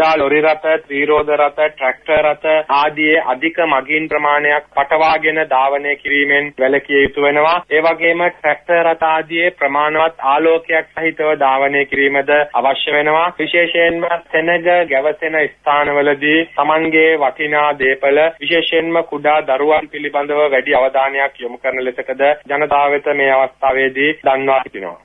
කුඩා ලොරි රථ, ත්‍රිරෝද රථ, ට්‍රැක්ටර් රථ ආදී අධික මගින් ප්‍රමාණයක් පටවාගෙන ධාවනය කිරීමෙන් වැළකිය යුතු වෙනවා. ඒ වගේම ට්‍රැක්ටර් රථ ආදී ප්‍රමාණවත් ආලෝකයක් සහිතව ධාවනය කිරීමද අවශ්‍ය වෙනවා. විශේෂයෙන්ම සෙනග ගැවසෙන ස්ථානවලදී Tamanගේ වටිනා දේපල විශේෂයෙන්ම කුඩා දරුවන් පිළිබඳව වැඩි අවධානයක් යොමු කරන ලෙසකද ජනතාව වෙත මේ අවස්ථාවේදී දන්වා සිටිනවා.